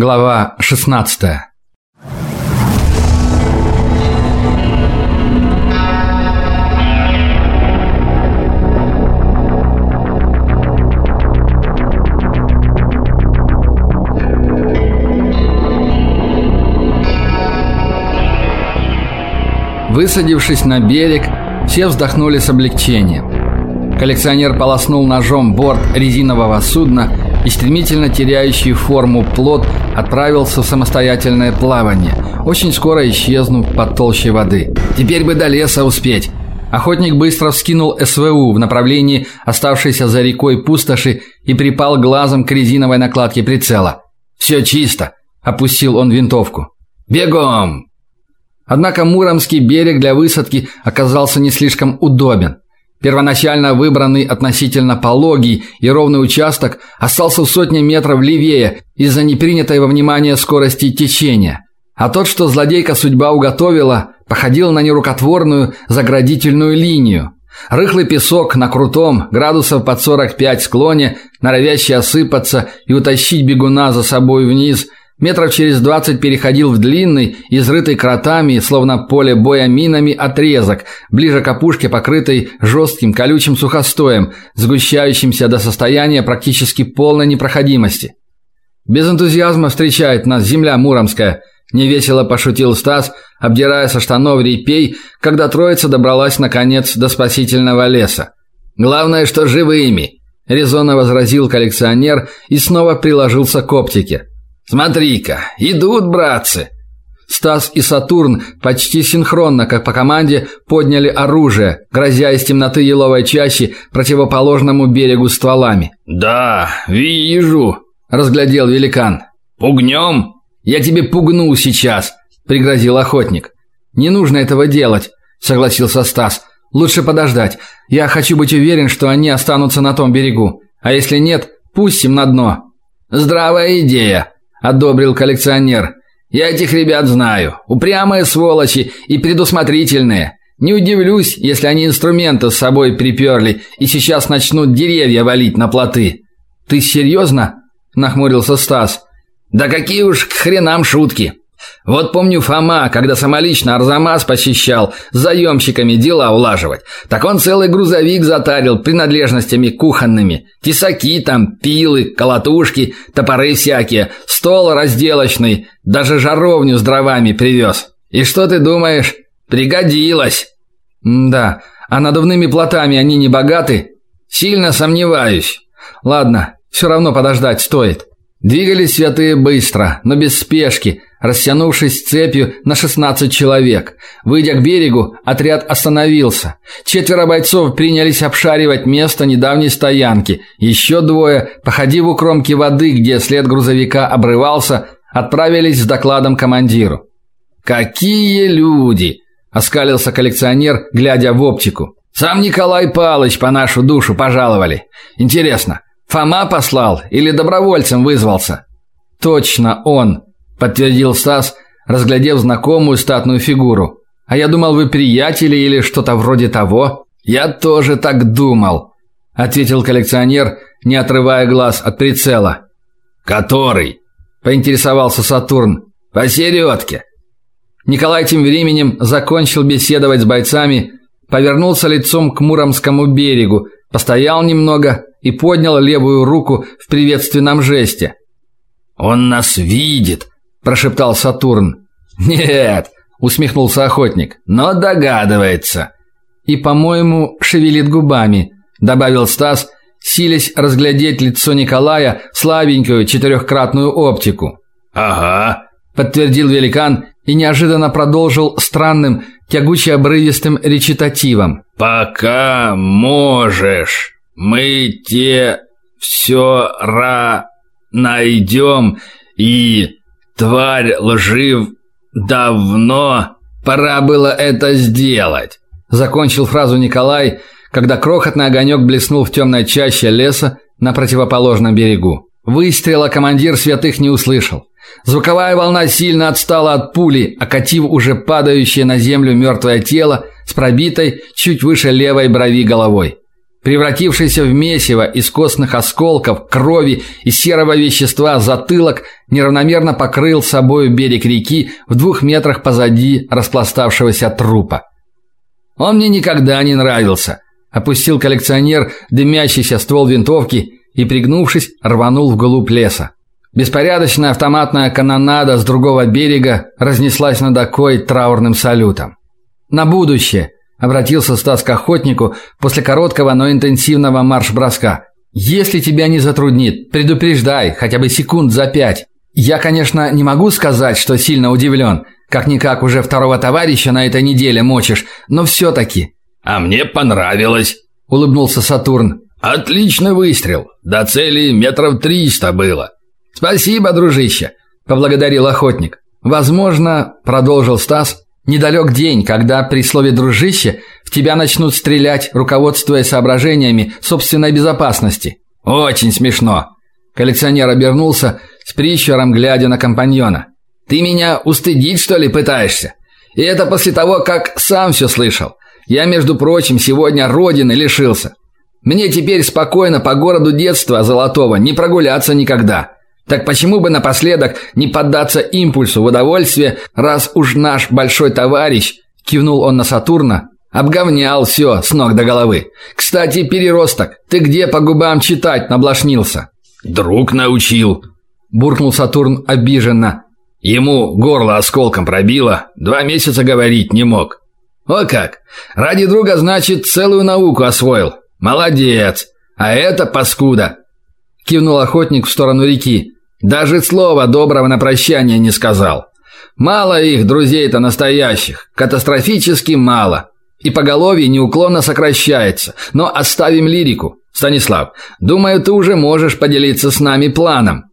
Глава 16. Высадившись на берег, все вздохнули с облегчением. Коллекционер полоснул ножом борт резинового судна и стремительно теряющий форму плот отправился в самостоятельное плавание, очень скоро исчезнув под толщей воды. Теперь бы до леса успеть. Охотник быстро вскинул СВУ в направлении оставшейся за рекой пустоши и припал глазом к резиновой накладке прицела. «Все чисто», – опустил он винтовку. «Бегом!» Однако Муромский берег для высадки оказался не слишком удобен. Первоначально выбранный относительно пологий и ровный участок остался в сотне метров левее из-за непринятой во внимание скорости течения. А тот, что злодейка судьба уготовила, походил на нерукотворную заградительную линию. Рыхлый песок на крутом, градусов под 45 склоне, норовящий осыпаться и утащить бегуна за собой вниз – Метров через двадцать переходил в длинный, изрытый кротами, словно поле боя минами, отрезок, ближе к опушке, покрытой жестким колючим сухостоем, сгущающимся до состояния практически полной непроходимости. Без энтузиазма встречает нас земля муромская, невесело пошутил Стас, обдирая со штанов репей, когда троица добралась наконец до спасительного леса. Главное, что живыми, резонно возразил коллекционер и снова приложился к оптике. Смотри-ка, идут, братцы. Стас и Сатурн почти синхронно, как по команде, подняли оружие, грозя из темноты еловой чащи противоположному берегу стволами. "Да, вижу", разглядел великан. "Пугнем? Я тебе пугну сейчас", пригрозил охотник. "Не нужно этого делать", согласился Стас. "Лучше подождать. Я хочу быть уверен, что они останутся на том берегу. А если нет, пустим на дно". "Здравая идея", одобрил коллекционер. Я этих ребят знаю. Упрямые сволочи и предусмотрительные. Не удивлюсь, если они инструменты с собой приперли и сейчас начнут деревья валить на плоты. Ты серьезно?» – нахмурился Стас. Да какие уж к хренам шутки. Вот помню Фома, когда самолично Арзамас посещал, с заемщиками дела улаживать. Так он целый грузовик затарил принадлежностями кухонными. Тесаки там, пилы, колотушки, топоры всякие, стол разделочный, даже жаровню с дровами привез. И что ты думаешь? Пригодилось. да, а надувными плотами они не богаты? Сильно сомневаюсь. Ладно, все равно подождать стоит. Двигались святые быстро, но без спешки, растянувшись цепью на 16 человек. Выйдя к берегу, отряд остановился. Четверо бойцов принялись обшаривать место недавней стоянки. Еще двое, походив у кромки воды, где след грузовика обрывался, отправились с докладом командиру. Какие люди, оскалился коллекционер, глядя в оптику. Сам Николай Палыч по нашу душу пожаловали. Интересно, Фома послал или добровольцем вызвался? Точно он, подтвердил Стас, разглядев знакомую статную фигуру. А я думал, вы приятели или что-то вроде того. Я тоже так думал, ответил коллекционер, не отрывая глаз от прицела. Который? поинтересовался Сатурн. Посередке. Николай тем временем закончил беседовать с бойцами, повернулся лицом к Муромскому берегу, постоял немного и поднял левую руку в приветственном жесте. Он нас видит, прошептал Сатурн. Нет, усмехнулся охотник. Но догадывается. И, по-моему, шевелит губами, добавил Стас, силясь разглядеть лицо Николая в слабенькую четырехкратную оптику. Ага, подтвердил великан и неожиданно продолжил странным, тягуче-обрывистым речитативом. Пока можешь. Мы те все ра найдем, и тварь лжив давно пора было это сделать. Закончил фразу Николай, когда крохотный огонек блеснул в темной чаще леса на противоположном берегу. Выстрела командир святых не услышал. Звуковая волна сильно отстала от пули, окатив уже падающее на землю мертвое тело с пробитой чуть выше левой брови головой. Превратившийся в месиво из костных осколков, крови и серого вещества затылок неравномерно покрыл собою берег реки в двух метрах позади распластавшегося трупа. Он мне никогда не нравился, опустил коллекционер дымящийся ствол винтовки и пригнувшись, рванул вглубь леса. Беспорядочная автоматная канонада с другого берега разнеслась над окой траурным салютом. На будущее обратился Стас к охотнику после короткого, но интенсивного марш-броска. Если тебя не затруднит, предупреждай, хотя бы секунд за пять. Я, конечно, не могу сказать, что сильно удивлен. Как никак уже второго товарища на этой неделе мочишь, но все таки А мне понравилось, улыбнулся Сатурн. Отличный выстрел. До цели метров триста было. Спасибо, дружище, поблагодарил охотник. Возможно, продолжил Стас, недалек день, когда при слове дружище в тебя начнут стрелять, руководствуясь соображениями собственной безопасности. Очень смешно. Коллекционер обернулся с прищуром глядя на компаньона. Ты меня устыдить, что ли, пытаешься? И это после того, как сам все слышал. Я, между прочим, сегодня родины лишился. Мне теперь спокойно по городу детства золотого не прогуляться никогда. Так почему бы напоследок не поддаться импульсу в удовольствие, раз уж наш большой товарищ, кивнул он на Сатурна, обговнял все с ног до головы. Кстати, переросток, ты где по губам читать наблашнился? Друг научил, буркнул Сатурн обиженно. Ему горло осколком пробило, два месяца говорить не мог. О как! Ради друга, значит, целую науку освоил. Молодец. А это паскуда. Кивнул охотник в сторону реки. Даже слова доброго на прощание не сказал. Мало их друзей-то настоящих, катастрофически мало. И поголовье неуклонно сокращается. Но оставим лирику. Станислав, думаю, ты уже можешь поделиться с нами планом.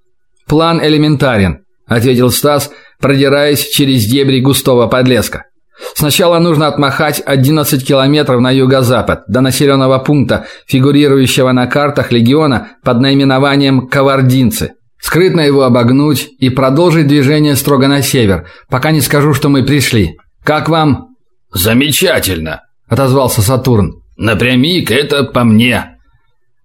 План элементарен ответил Стас, продираясь через дебри густого подлеска. Сначала нужно отмахать 11 километров на юго-запад до населенного пункта, фигурирующего на картах легиона под наименованием Кавардинцы. Скрытно его обогнуть и продолжить движение строго на север, пока не скажу, что мы пришли. Как вам? Замечательно, отозвался Сатурн. Напрямик это по мне.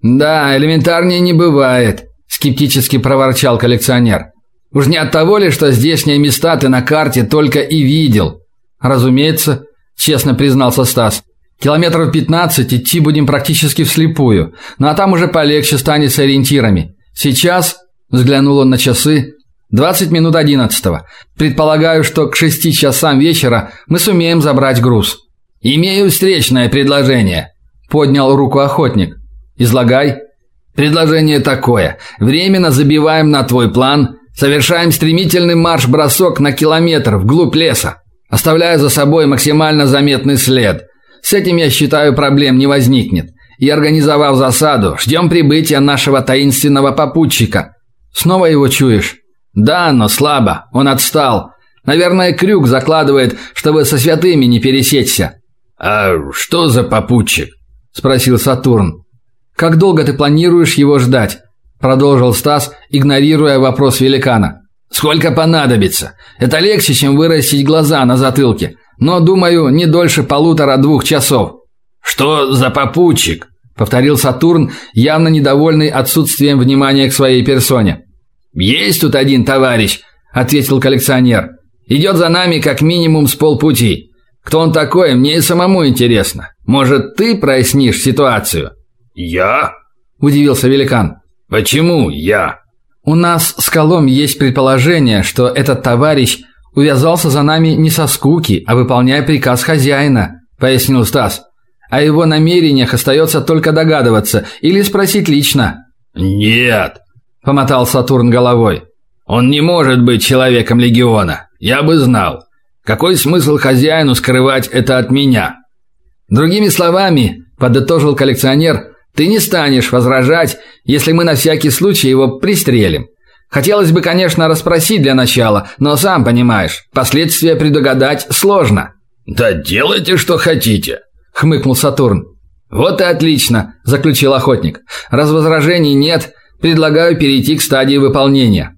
Да, элементарнее не бывает, скептически проворчал коллекционер. Уж не от того ли, что здешние места ты на карте только и видел? Разумеется, честно признался Стас. Километров 15 идти будем практически вслепую, ну а там уже полегче станет с ориентирами. Сейчас, взглянул он на часы, 20 минут одиннадцатого. Предполагаю, что к шести часам вечера мы сумеем забрать груз. Имею встречное предложение, поднял руку охотник. Излагай. Предложение такое: временно забиваем на твой план Совершаем стремительный марш-бросок на километр вглубь леса, оставляя за собой максимально заметный след. С этим, я считаю, проблем не возникнет. И организовав засаду, ждем прибытия нашего таинственного попутчика. Снова его чуешь? Да, но слабо. Он отстал. Наверное, крюк закладывает, чтобы со святыми не пересечься. А что за попутчик? спросил Сатурн. Как долго ты планируешь его ждать? продолжил Стас, игнорируя вопрос великана. Сколько понадобится? Это легче, чем вырастить глаза на затылке, но, думаю, не дольше полутора-двух часов. Что за попутчик? Повторил Сатурн, явно недовольный отсутствием внимания к своей персоне. Есть тут один товарищ, ответил коллекционер. Идет за нами как минимум с полпути. Кто он такой, мне и самому интересно. Может, ты прояснишь ситуацию? Я? удивился великан. Почему я? У нас с Колом есть предположение, что этот товарищ увязался за нами не со скуки, а выполняя приказ хозяина, пояснил Стас. О его намерениях остается только догадываться или спросить лично. Нет, помотал Сатурн головой. Он не может быть человеком легиона. Я бы знал. Какой смысл хозяину скрывать это от меня? Другими словами, подытожил коллекционер, ты не станешь возражать, если мы на всякий случай его пристрелим. Хотелось бы, конечно, расспросить для начала, но сам понимаешь, последствия предугадать сложно. Да делайте, что хотите, хмыкнул Сатурн. Вот и отлично, заключил охотник. Раз возражений нет, предлагаю перейти к стадии выполнения.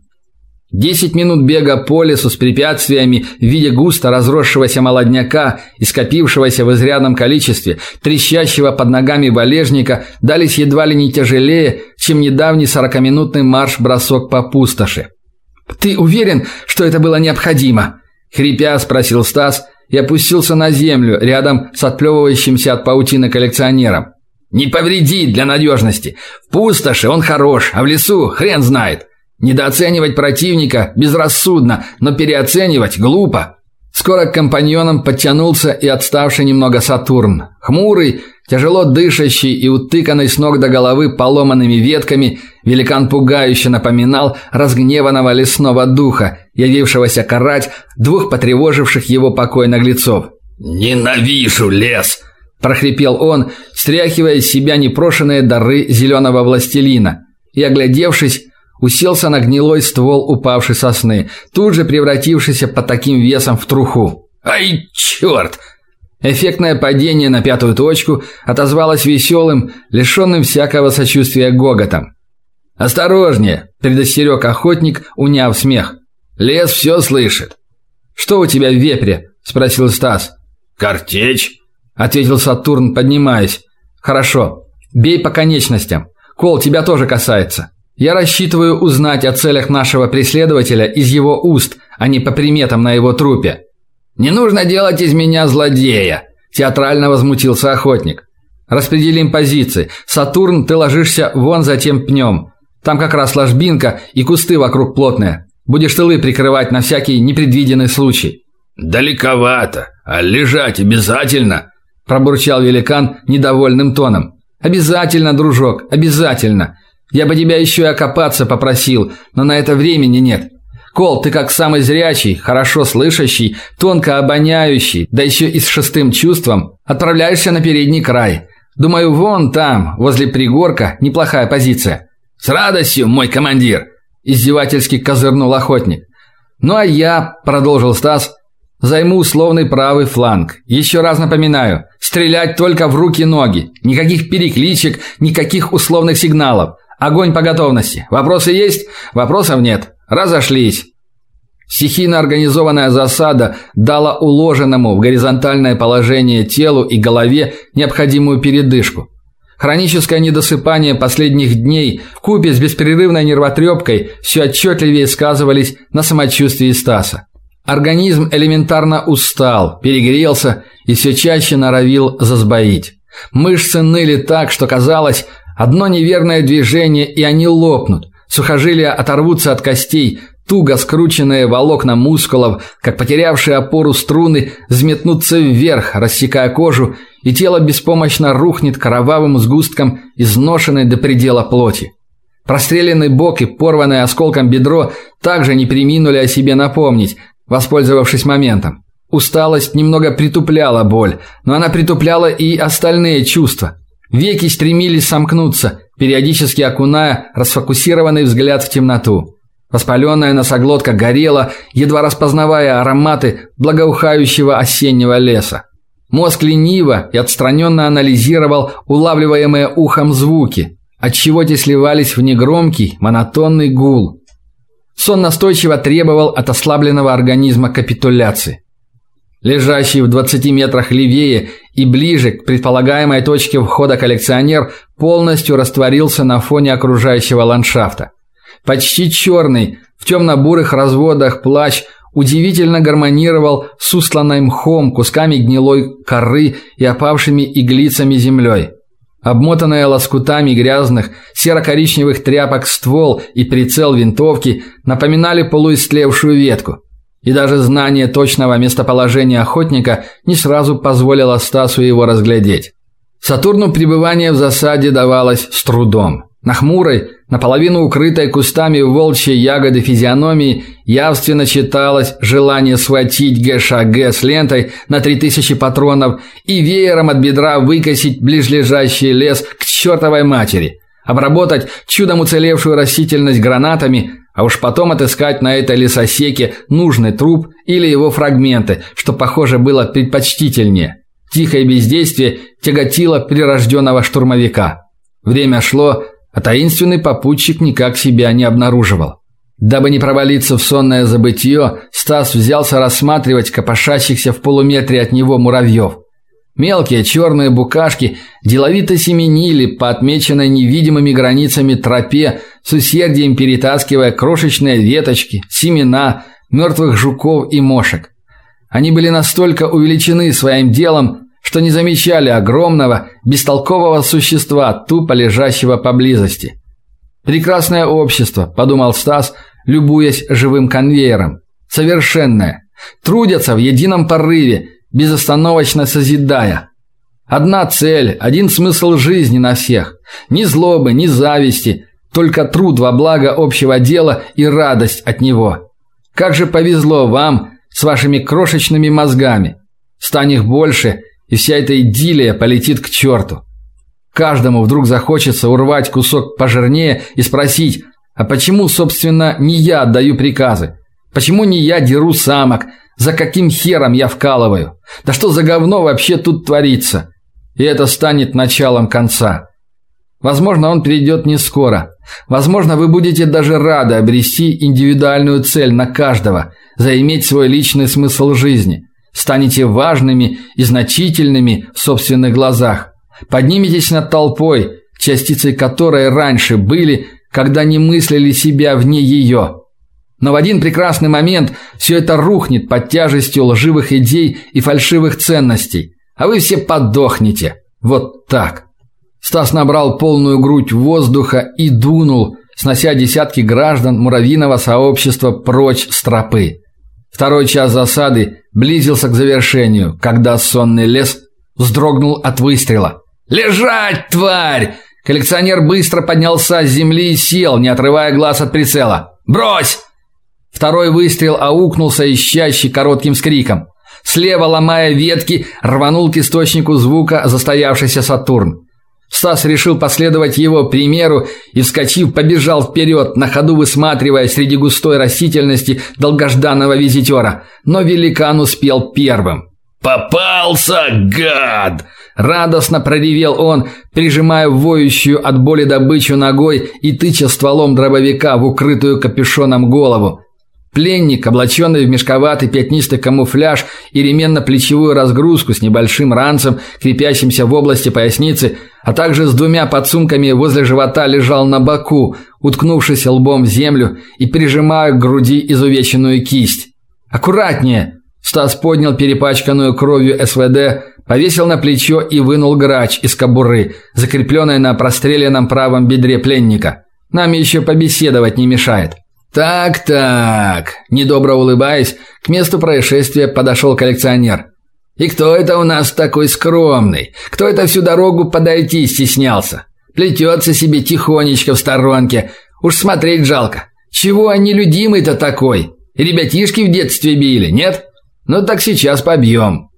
Десять минут бега по лесу с препятствиями в виде густо разросшегося молодняка и скопившегося в изрядном количестве, трещащего под ногами валежника, дались едва ли не тяжелее, чем недавний сорокаминутный марш-бросок по пустоши. «Ты уверен, что это было необходимо?» – хрипя спросил Стас и опустился на землю рядом с отплевывающимся от паутины коллекционером. «Не повредит для надежности. В пустоши он хорош, а в лесу хрен знает». Недооценивать противника безрассудно, но переоценивать глупо. Скоро к компаньонам подтянулся и отставший немного Сатурн. Хмурый, тяжело дышащий и утыканный с ног до головы поломанными ветками, великан пугающе напоминал разгневанного лесного духа, явившегося карать двух потревоживших его покой наглецов. «Ненавижу лес!» – прохрипел он, стряхивая из себя непрошенные дары зеленого властелина. И, оглядевшись, уселся на гнилой ствол упавшей сосны, тут же превратившийся под таким весом в труху. «Ай, черт!» Эффектное падение на пятую точку отозвалось веселым, лишенным всякого сочувствия гоготом. «Осторожнее!» – предостерег охотник, уняв смех. «Лес все слышит». «Что у тебя в вепре?» – спросил Стас. «Картечь», – ответил Сатурн, поднимаясь. «Хорошо. Бей по конечностям. Кол, тебя тоже касается». Я рассчитываю узнать о целях нашего преследователя из его уст, а не по приметам на его трупе. Не нужно делать из меня злодея, театрально возмутился охотник. Распределим позиции. Сатурн, ты ложишься вон за тем пнем. Там как раз ложбинка и кусты вокруг плотные. Будешь тылы прикрывать на всякий непредвиденный случай. Далековато, а лежать обязательно, пробурчал великан недовольным тоном. Обязательно, дружок, обязательно. Я бы тебя еще и окопаться попросил, но на это времени нет. Кол, ты как самый зрячий, хорошо слышащий, тонко обоняющий, да еще и с шестым чувством, отправляешься на передний край. Думаю, вон там, возле пригорка, неплохая позиция. С радостью, мой командир, издевательски козырнул охотник. Ну а я, продолжил Стас, займу условный правый фланг. Еще раз напоминаю, стрелять только в руки-ноги. Никаких перекличек, никаких условных сигналов. Огонь по готовности. Вопросы есть? Вопросов нет. Разошлись. Стихийно организованная засада дала уложенному в горизонтальное положение телу и голове необходимую передышку. Хроническое недосыпание последних дней в купе с беспрерывной нервотрепкой все отчетливее сказывались на самочувствии Стаса. Организм элементарно устал, перегрелся и все чаще норовил засбоить. Мышцы ныли так, что казалось, Одно неверное движение, и они лопнут. Сухожилия оторвутся от костей, туго скрученные волокна мускулов, как потерявшие опору струны, взметнутся вверх, рассекая кожу, и тело беспомощно рухнет кровавым сгустком изношенной до предела плоти. Простреленный бок и порванное осколком бедро также не преминули о себе напомнить, воспользовавшись моментом. Усталость немного притупляла боль, но она притупляла и остальные чувства. Веки стремились сомкнуться, периодически окуная расфокусированный взгляд в темноту. Воспаленная носоглотка горела, едва распознавая ароматы благоухающего осеннего леса. Мозг лениво и отстраненно анализировал улавливаемые ухом звуки, отчего те сливались в негромкий, монотонный гул. Сон настойчиво требовал от ослабленного организма капитуляции. Лежащий в 20 метрах левее и ближе к предполагаемой точке входа коллекционер полностью растворился на фоне окружающего ландшафта. Почти черный, в темно-бурых разводах плащ удивительно гармонировал с устланной мхом, кусками гнилой коры и опавшими иглицами землей. Обмотанные лоскутами грязных серо-коричневых тряпок ствол и прицел винтовки напоминали полуистлевшую ветку. И даже знание точного местоположения охотника не сразу позволило Стасу его разглядеть. Сатурну пребывание в засаде давалось с трудом. На хмурой, наполовину укрытой кустами волчьей ягоды физиономии явственно читалось желание схватить ГШГ с лентой на 3000 патронов и веером от бедра выкосить ближлежащий лес к чертовой матери, обработать чудом уцелевшую растительность гранатами, а уж потом отыскать на этой лесосеке нужный труп или его фрагменты, что, похоже, было предпочтительнее. Тихое бездействие тяготило прирожденного штурмовика. Время шло, а таинственный попутчик никак себя не обнаруживал. Дабы не провалиться в сонное забытье, Стас взялся рассматривать копошащихся в полуметре от него муравьев. Мелкие черные букашки деловито семенили по отмеченной невидимыми границами тропе, с усердием перетаскивая крошечные веточки, семена, мертвых жуков и мошек. Они были настолько увеличены своим делом, что не замечали огромного, бестолкового существа, тупо лежащего поблизости. Прекрасное общество, подумал Стас, любуясь живым конвейером. Совершенное. Трудятся в едином порыве, безостановочно созидая. Одна цель, один смысл жизни на всех. Ни злобы, ни зависти, только труд во благо общего дела и радость от него. Как же повезло вам с вашими крошечными мозгами. Стань их больше, и вся эта идиллия полетит к черту. Каждому вдруг захочется урвать кусок пожирнее и спросить: "А почему, собственно, не я отдаю приказы? Почему не я деру самок? За каким хером я вкалываю? Да что за говно вообще тут творится?" И это станет началом конца. Возможно, он придет не скоро. Возможно, вы будете даже рады обрести индивидуальную цель на каждого, заиметь свой личный смысл жизни. Станете важными и значительными в собственных глазах. Подниметесь над толпой, частицей которой раньше были, когда не мыслили себя вне ее. Но в один прекрасный момент все это рухнет под тяжестью лживых идей и фальшивых ценностей, а вы все подохнете. Вот так. Стас набрал полную грудь воздуха и дунул, снося десятки граждан муравьиного сообщества прочь с тропы. Второй час засады близился к завершению, когда сонный лес вздрогнул от выстрела. «Лежать, тварь!» Коллекционер быстро поднялся с земли и сел, не отрывая глаз от прицела. «Брось!» Второй выстрел аукнулся ищащий коротким скриком. Слева, ломая ветки, рванул к источнику звука застоявшийся Сатурн. Стас решил последовать его примеру и, вскочив, побежал вперед, на ходу высматривая среди густой растительности долгожданного визитера. Но великан успел первым. «Попался, гад!» Радостно проревел он, прижимая воющую от боли добычу ногой и тыча стволом дробовика в укрытую капюшоном голову. Пленник, облаченный в мешковатый пятнистый камуфляж и ременно-плечевую разгрузку с небольшим ранцем, крепящимся в области поясницы, а также с двумя подсумками возле живота лежал на боку, уткнувшись лбом в землю и прижимая к груди изувеченную кисть. «Аккуратнее!» Стас поднял перепачканную кровью СВД, повесил на плечо и вынул грач из кобуры, закрепленной на простреленном правом бедре пленника. Нам еще побеседовать не мешает. Так-так, недобро улыбаясь, к месту происшествия подошел коллекционер. И кто это у нас такой скромный? Кто это всю дорогу подойти стеснялся? Плетется себе тихонечко в сторонке. Уж смотреть жалко. Чего они людимый-то такой? Ребятишки в детстве били, нет? Ну так сейчас побьем».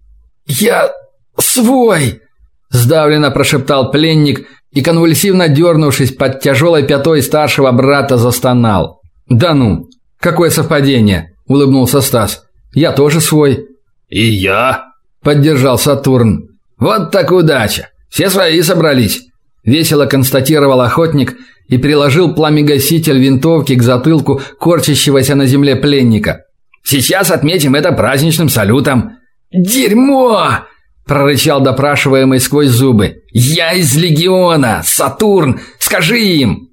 «Я свой!» – сдавленно прошептал пленник и, конвульсивно дернувшись под тяжелой пятой старшего брата, застонал. «Да ну! Какое совпадение!» – улыбнулся Стас. «Я тоже свой». «И я!» – поддержал Сатурн. «Вот так удача! Все свои собрались!» – весело констатировал охотник и приложил пламегаситель винтовки к затылку корчащегося на земле пленника. Сейчас отметим это праздничным салютом. Дерьмо! прорычал допрашиваемый сквозь зубы. Я из легиона, Сатурн, скажи им.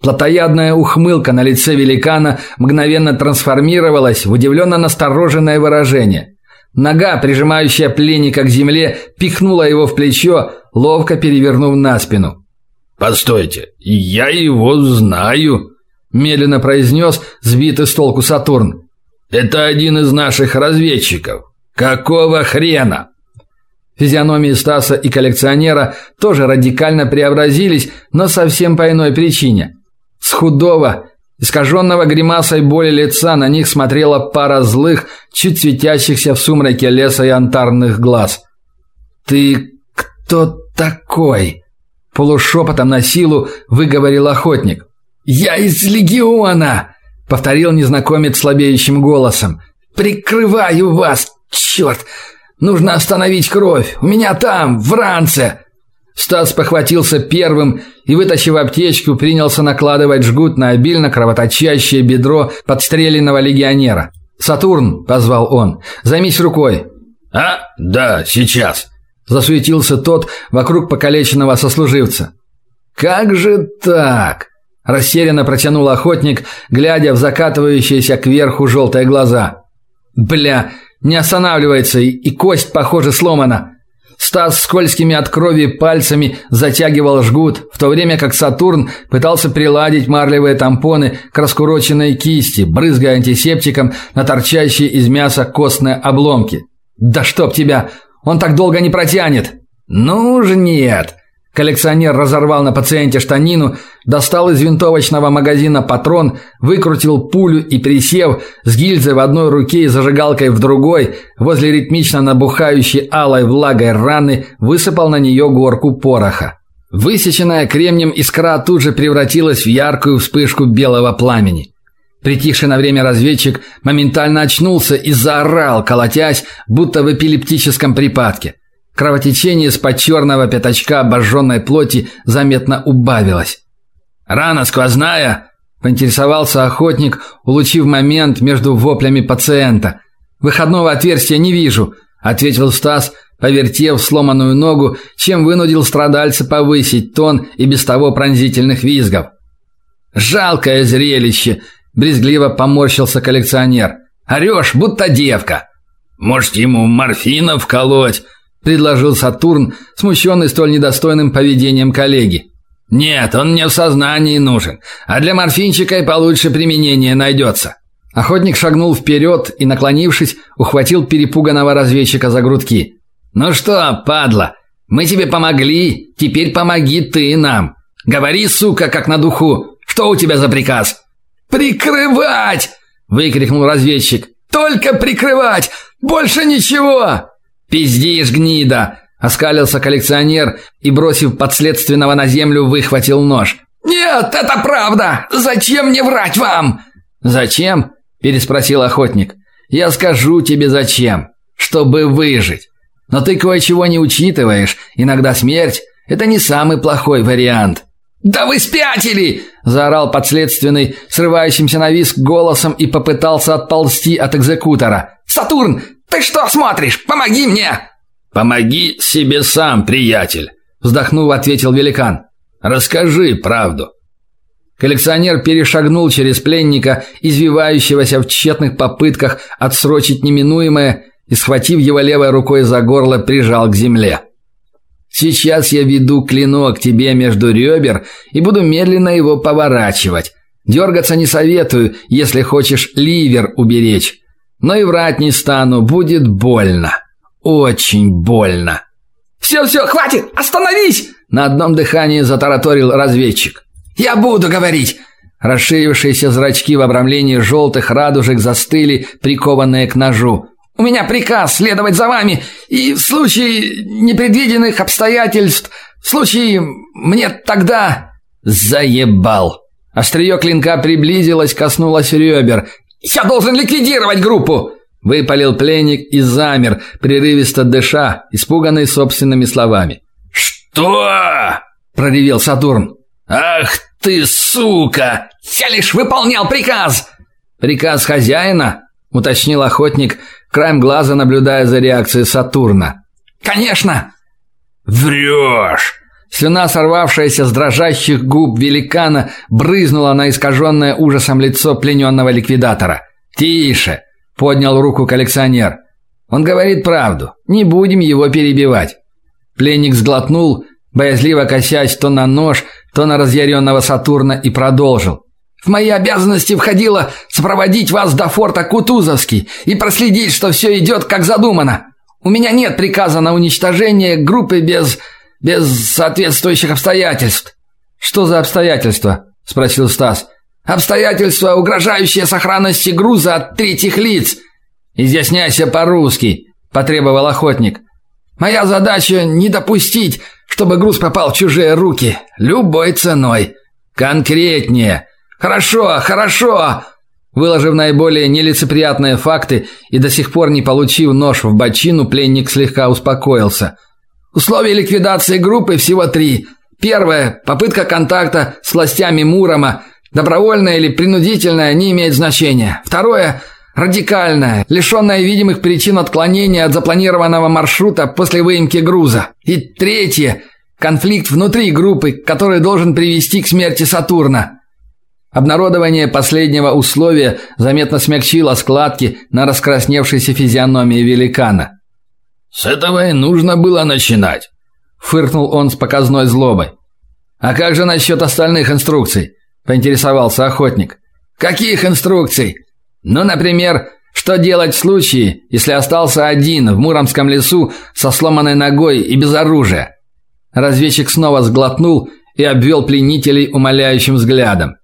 Плотоядная ухмылка на лице великана мгновенно трансформировалась в удивленно настороженное выражение. Нога, прижимающая пленника к земле, пихнула его в плечо, ловко перевернув на спину. "Постойте, я его знаю", медленно произнес сбитый с толку Сатурн. Это один из наших разведчиков. Какого хрена? Физиономии Стаса и коллекционера тоже радикально преобразились, но совсем по иной причине. С худого, искаженного гримасой боли лица на них смотрела пара злых, чуть светящихся в сумраке леса янтарных глаз. Ты кто такой? полушепотом на силу выговорил охотник. Я из легиона, повторил незнакомец слабеющим голосом. Прикрываю вас, черт! Нужно остановить кровь. У меня там, в ранце. Стас похватился первым и, вытащив аптечку, принялся накладывать жгут на обильно кровоточащее бедро подстреленного легионера. «Сатурн!» – позвал он. «Займись рукой!» «А? Да, сейчас!» – засуетился тот вокруг покалеченного сослуживца. «Как же так?» – растерянно протянул охотник, глядя в закатывающиеся кверху желтые глаза. «Бля, не останавливается, и кость, похоже, сломана!» Стас скользкими от крови пальцами затягивал жгут, в то время как Сатурн пытался приладить марлевые тампоны к раскуроченной кисти, брызгая антисептиком на торчащие из мяса костные обломки. «Да чтоб тебя! Он так долго не протянет!» «Ну же нет!» Коллекционер разорвал на пациенте штанину, достал из винтовочного магазина патрон, выкрутил пулю и присев с гильзой в одной руке и зажигалкой в другой, возле ритмично набухающей алой влагой раны, высыпал на нее горку пороха. Высеченная кремнем искра тут же превратилась в яркую вспышку белого пламени. Притихший на время разведчик моментально очнулся и заорал, колотясь, будто в эпилептическом припадке. Кровотечение с под черного пятачка обожженной плоти заметно убавилось. «Рана сквозная?» – поинтересовался охотник, улучив момент между воплями пациента. «Выходного отверстия не вижу», – ответил Стас, повертев сломанную ногу, чем вынудил страдальца повысить тон и без того пронзительных визгов. «Жалкое зрелище!» – брезгливо поморщился коллекционер. «Орешь, будто девка!» «Может, ему морфина вколоть?» Предложил Сатурн, смущенный столь недостойным поведением коллеги. Нет, он мне в сознании нужен, а для морфинчика и получше применение найдется». Охотник шагнул вперед и, наклонившись, ухватил перепуганного разведчика за грудки. «Ну что, падла, мы тебе помогли, теперь помоги ты нам. Говори, сука, как на духу. Что у тебя за приказ?» «Прикрывать!» – выкрикнул разведчик. «Только прикрывать! Больше ничего!» «Пиздишь, гнида!» – оскалился коллекционер и, бросив подследственного на землю, выхватил нож. «Нет, это правда! Зачем мне врать вам?» «Зачем?» – переспросил охотник. «Я скажу тебе зачем. Чтобы выжить. Но ты кое-чего не учитываешь. Иногда смерть – это не самый плохой вариант». «Да вы спятили!» – заорал подследственный, срывающимся на виск голосом и попытался отползти от экзекутора. «Сатурн, ты что смотришь? Помоги мне!» «Помоги себе сам, приятель!» Вздохнув, ответил великан. «Расскажи правду!» Коллекционер перешагнул через пленника, извивающегося в тщетных попытках отсрочить неминуемое, и, схватив его левой рукой за горло, прижал к земле. «Сейчас я веду клинок тебе между ребер и буду медленно его поворачивать. Дергаться не советую, если хочешь ливер уберечь. Но и врать не стану, будет больно. Очень больно. «Все-все, хватит! Остановись!» На одном дыхании затараторил разведчик. «Я буду говорить!» Расширившиеся зрачки в обрамлении желтых радужек застыли, прикованные к ножу. «У меня приказ следовать за вами, и в случае непредвиденных обстоятельств, в случае мне тогда...» «Заебал!» Острие клинка приблизилось, коснулось ребер, «Я должен ликвидировать группу!» Выпалил пленник и замер, прерывисто дыша, испуганный собственными словами. «Что?» – проревел Сатурн. «Ах ты, сука! Я лишь выполнял приказ!» «Приказ хозяина?» – уточнил охотник, краем глаза наблюдая за реакцией Сатурна. «Конечно!» «Врешь!» Слюна, сорвавшаяся с дрожащих губ великана, брызнула на искаженное ужасом лицо плененного ликвидатора. «Тише!» – поднял руку коллекционер. «Он говорит правду. Не будем его перебивать». Пленник сглотнул, боязливо косясь то на нож, то на разъяренного Сатурна и продолжил. В мои обязанности входило сопроводить вас до форта Кутузовский и проследить, что все идет как задумано. У меня нет приказа на уничтожение группы без без соответствующих обстоятельств. Что за обстоятельства? спросил Стас. Обстоятельства, угрожающие сохранности груза от третьих лиц. Изъясняйся по-русски, потребовал охотник. Моя задача не допустить, чтобы груз попал в чужие руки любой ценой. Конкретнее. Хорошо, хорошо. Выложив наиболее нелицеприятные факты и до сих пор не получив нож в бочину, пленник слегка успокоился. Условия ликвидации группы всего три. Первое попытка контакта с властями Мурома, добровольная или принудительная, не имеет значения. Второе радикальное, лишенное видимых причин отклонения от запланированного маршрута после выемки груза. И третье конфликт внутри группы, который должен привести к смерти Сатурна. Обнародование последнего условия заметно смягчило складки на раскрасневшейся физиономии великана. С этого и нужно было начинать, фыркнул он с показной злобой. А как же насчет остальных инструкций? поинтересовался охотник. Каких инструкций? Ну, например, что делать в случае, если остался один в Муромском лесу со сломанной ногой и без оружия? Разведчик снова сглотнул и обвел пленителей умоляющим взглядом.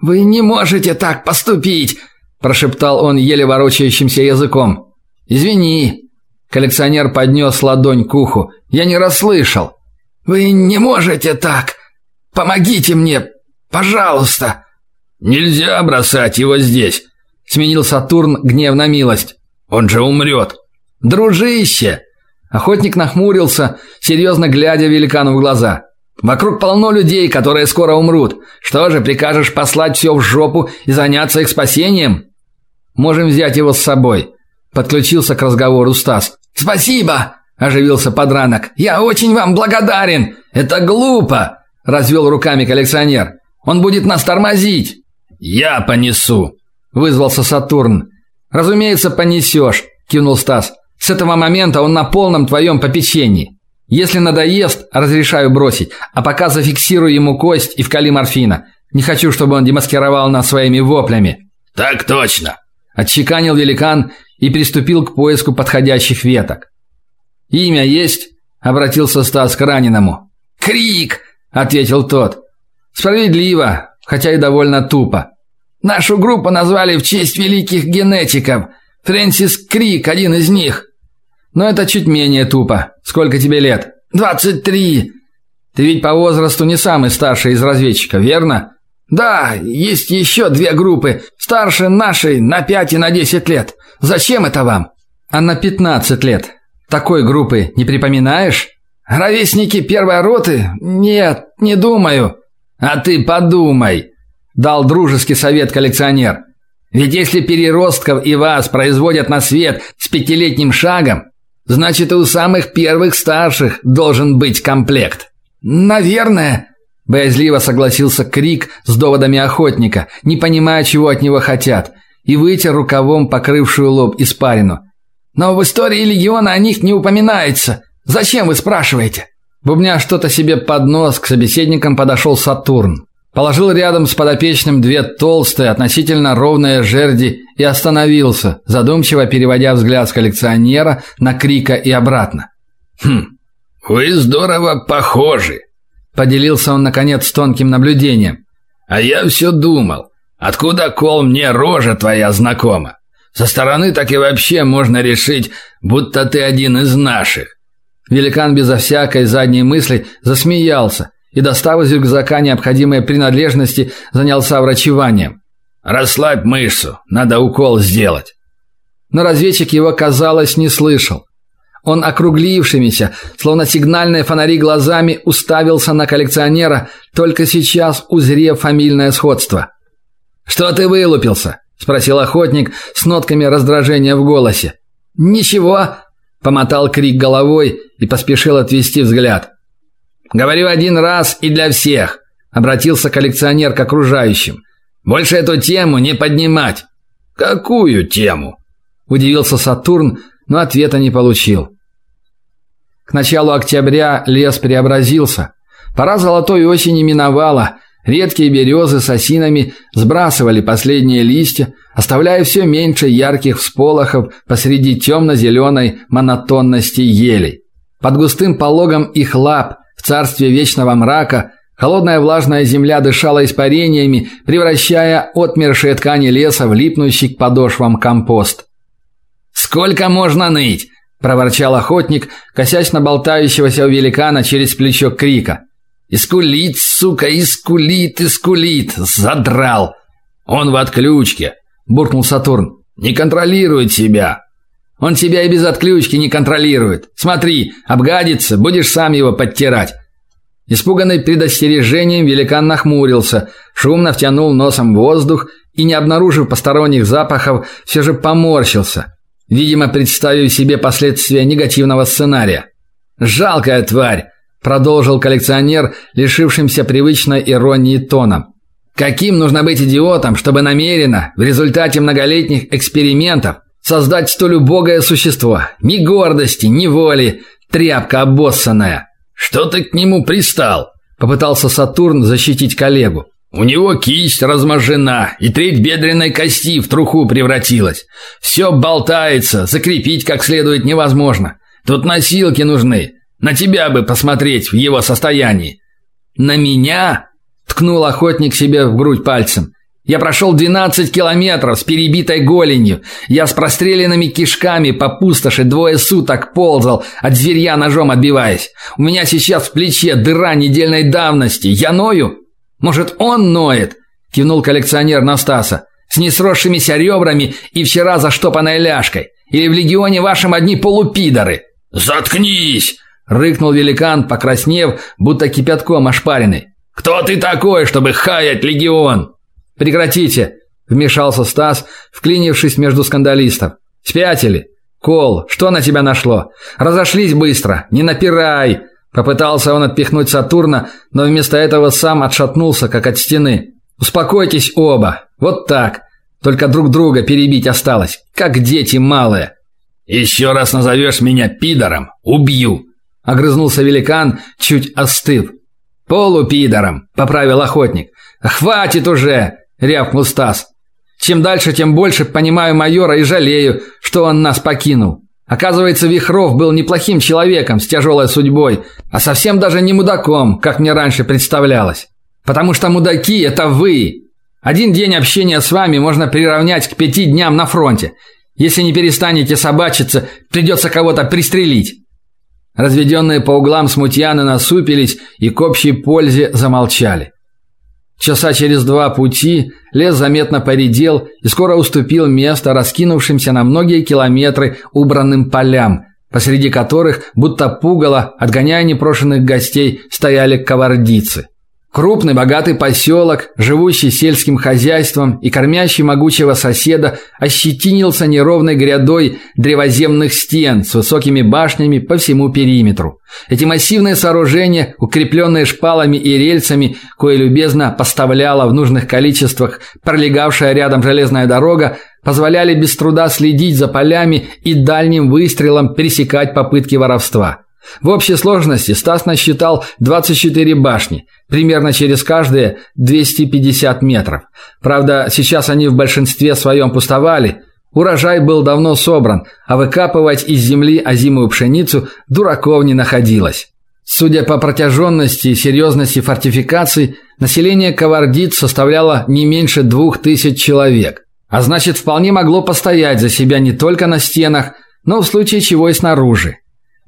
Вы не можете так поступить, прошептал он еле ворочающимся языком. Извини. Коллекционер поднес ладонь к уху. Я не расслышал. Вы не можете так. Помогите мне, пожалуйста. Нельзя бросать его здесь, сменил Сатурн гнев на милость. Он же умрет». Дружище, охотник нахмурился, серьезно глядя великану в глаза. Вокруг полно людей, которые скоро умрут. Что же, прикажешь послать все в жопу и заняться их спасением? Можем взять его с собой, подключился к разговору Стас. Спасибо, оживился подранок. Я очень вам благодарен. Это глупо, развел руками коллекционер. Он будет нас тормозить. Я понесу, вызвался Сатурн. Разумеется, понесешь», – кивнул Стас. С этого момента он на полном твоем попечении. Если надоест, разрешаю бросить, а пока зафиксирую ему кость и вкали морфина. Не хочу, чтобы он демаскировал нас своими воплями. Так точно, отчеканил великан и приступил к поиску подходящих веток. Имя есть? обратился Стас к раненому. Крик, ответил тот. Справедливо, хотя и довольно тупо. Нашу группу назвали в честь великих генетиков. Фрэнсис Крик один из них. Но это чуть менее тупо. Сколько тебе лет? «Двадцать три». Ты ведь по возрасту не самый старший из разведчиков, верно? Да, есть еще две группы, старше нашей на пять и на десять лет. Зачем это вам? А на пятнадцать лет. Такой группы не припоминаешь? Ровесники первой роты? Нет, не думаю. А ты подумай, дал дружеский совет коллекционер. Ведь если переростков и вас производят на свет с пятилетним шагом, Значит, у самых первых старших должен быть комплект. Наверное, боязливо согласился Крик с доводами охотника, не понимая, чего от него хотят, и вытер рукавом покрывшую лоб испарину. Но в истории легиона о них не упоминается. Зачем вы спрашиваете? Бубня что-то себе под нос, к собеседникам подошел Сатурн. Положил рядом с подопечным две толстые, относительно ровные жерди и остановился, задумчиво переводя взгляд с коллекционера на Крика и обратно. Хм. Вы здорово похожи, поделился он наконец с тонким наблюдением. А я все думал, откуда кол мне рожа твоя знакома? Со стороны так и вообще можно решить, будто ты один из наших. Великан безо всякой задней мысли засмеялся и, достав из рюкзака необходимые принадлежности, занялся врачеванием. «Расслабь мышцу, надо укол сделать». Но разведчик его, казалось, не слышал. Он округлившимися, словно сигнальные фонари глазами, уставился на коллекционера, только сейчас узрев фамильное сходство. «Что ты вылупился?» – спросил охотник с нотками раздражения в голосе. «Ничего», – помотал крик головой и поспешил отвести взгляд. Говорю один раз и для всех, обратился коллекционер к окружающим. Больше эту тему не поднимать. Какую тему? удивился Сатурн, но ответа не получил. К началу октября лес преобразился. Пора золотой осени миновала. Редкие березы с осинами сбрасывали последние листья, оставляя все меньше ярких всполохов посреди темно зеленой монотонности елей. Под густым пологом их лап в царстве вечного мрака холодная влажная земля дышала испарениями, превращая отмершие ткани леса в липнущий к подошвам компост. «Сколько можно ныть?» – проворчал охотник, косясь на болтающегося у великана через плечо крика. «Искулит, сука, искулит, искулит! Задрал!» «Он в отключке!» – буркнул Сатурн. «Не контролирует себя!» Он тебя и без отключки не контролирует. Смотри, обгадится, будешь сам его подтирать. Испуганный предостережением, великан нахмурился, шумно втянул носом воздух и, не обнаружив посторонних запахов, все же поморщился, видимо, представив себе последствия негативного сценария. «Жалкая тварь!» – продолжил коллекционер, лишившимся привычной иронии тоном. «Каким нужно быть идиотом, чтобы намеренно, в результате многолетних экспериментов, создать столь убогое существо? Ни гордости, ни воли, тряпка обоссанная!» Что ты к нему пристал? Попытался Сатурн защитить коллегу. У него кисть разможена, и треть бедренной кости в труху превратилась. Все болтается, закрепить как следует невозможно. Тут носилки нужны. На тебя бы посмотреть в его состоянии. На меня? ткнул охотник себе в грудь пальцем. Я прошел 12 километров с перебитой голенью. Я с простреленными кишками по пустоши двое суток ползал, от зверья ножом отбиваясь. У меня сейчас в плече дыра недельной давности. Я ною? Может, он ноет? Кивнул коллекционер на Стаса. С несросшимися ребрами и вчера заштопанной ляжкой. Или в легионе вашем одни полупидоры? Заткнись! Рыкнул великан, покраснев, будто кипятком ошпаренный. Кто ты такой, чтобы хаять легион? Прекратите, вмешался Стас, вклинившись между скандалистов. Спятили? Кол, что на тебя нашло? Разошлись быстро, не напирай. Попытался он отпихнуть Сатурна, но вместо этого сам отшатнулся, как от стены. Успокойтесь оба. Вот так. Только друг друга перебить осталось, как дети малые. «Еще раз назовешь меня пидором, убью, огрызнулся великан, чуть остыв. Полупидором, поправил охотник. Хватит уже, рявкнул Стас. Чем дальше, тем больше понимаю майора и жалею, что он нас покинул. Оказывается, Вихров был неплохим человеком с тяжелой судьбой, а совсем даже не мудаком, как мне раньше представлялось. Потому что мудаки это вы. Один день общения с вами можно приравнять к пяти дням на фронте. Если не перестанете собачиться, придется кого-то пристрелить. Разведенные по углам смутьяны насупились и к общей пользе замолчали. Часа через два пути лес заметно поредел и скоро уступил место раскинувшимся на многие километры убранным полям, посреди которых, будто пугало, отгоняя непрошенных гостей, стояли кавардицы. Крупный богатый поселок, живущий сельским хозяйством и кормящий могучего соседа, ощетинился неровной грядой древоземных стен с высокими башнями по всему периметру. Эти массивные сооружения, укрепленные шпалами и рельсами, кое любезно поставляла в нужных количествах пролегавшая рядом железная дорога, позволяли без труда следить за полями и дальним выстрелом пересекать попытки воровства. В общей сложности Стас насчитал 24 башни, примерно через каждые 250 метров. Правда, сейчас они в большинстве своем пустовали. Урожай был давно собран, а выкапывать из земли озимую пшеницу дураков не находилось. Судя по протяженности и серьезности фортификаций, население Кавардит составляло не меньше двух тысяч человек. А значит, вполне могло постоять за себя не только на стенах, но в случае чего и снаружи.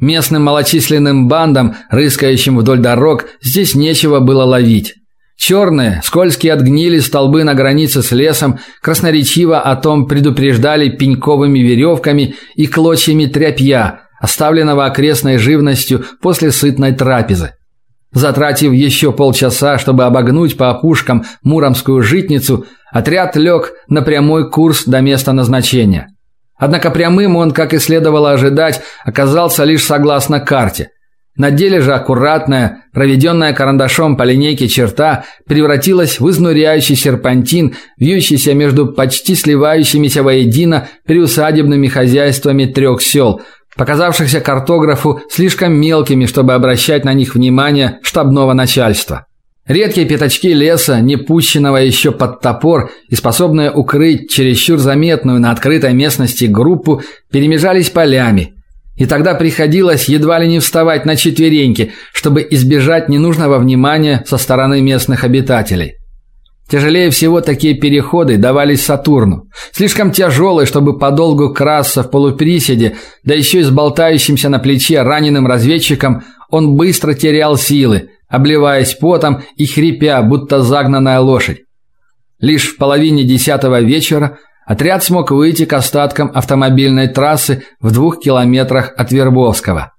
Местным малочисленным бандам, рыскающим вдоль дорог, здесь нечего было ловить. Черные, скользкие от гнили столбы на границе с лесом красноречиво о том предупреждали пеньковыми веревками и клочьями тряпья, оставленного окрестной живностью после сытной трапезы. Затратив еще полчаса, чтобы обогнуть по опушкам Муромскую житницу, отряд лег на прямой курс до места назначения. Однако прямым он, как и следовало ожидать, оказался лишь согласно карте. На деле же аккуратная, проведенная карандашом по линейке черта превратилась в изнуряющий серпантин, вьющийся между почти сливающимися воедино приусадебными хозяйствами трех сел, показавшихся картографу слишком мелкими, чтобы обращать на них внимание штабного начальства. Редкие пятачки леса, не пущенного еще под топор и способные укрыть чересчур заметную на открытой местности группу, перемежались полями. И тогда приходилось едва ли не вставать на четвереньки, чтобы избежать ненужного внимания со стороны местных обитателей. Тяжелее всего такие переходы давались Сатурну. Слишком тяжелые, чтобы подолгу красться в полуприседе, да еще и с болтающимся на плече раненым разведчиком, он быстро терял силы, обливаясь потом и хрипя, будто загнанная лошадь. Лишь в половине десятого вечера отряд смог выйти к остаткам автомобильной трассы в двух километрах от Вербовского.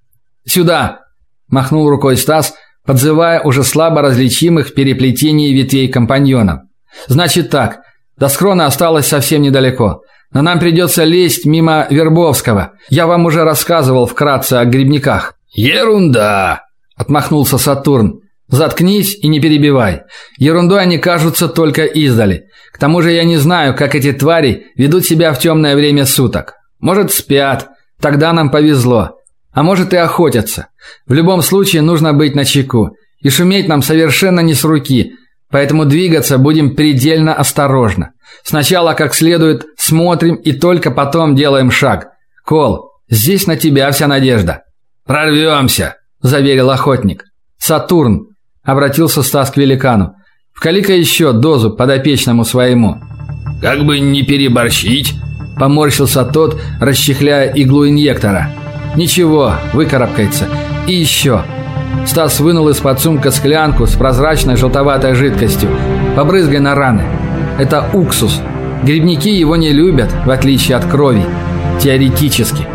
«Сюда!» – махнул рукой Стас, подзывая уже слабо различимых переплетений ветвей компаньонов. «Значит так, до схрона осталось совсем недалеко. Но нам придется лезть мимо Вербовского. Я вам уже рассказывал вкратце о грибниках». «Ерунда!» – отмахнулся Сатурн. Заткнись и не перебивай. Ерундой они кажутся только издали. К тому же я не знаю, как эти твари ведут себя в темное время суток. Может, спят. Тогда нам повезло. А может и охотятся. В любом случае нужно быть начеку. И шуметь нам совершенно не с руки. Поэтому двигаться будем предельно осторожно. Сначала как следует смотрим и только потом делаем шаг. Кол, здесь на тебя вся надежда. Прорвемся, заверил охотник. Сатурн, обратился Стас к великану. Вкали-ка еще дозу подопечному своему. Как бы не переборщить, поморщился тот, расчехляя иглу инъектора. Ничего, выкарабкается. И еще. Стас вынул из-под сумка склянку с прозрачной желтоватой жидкостью. Побрызгай на раны. Это уксус. Грибники его не любят, в отличие от крови. Теоретически.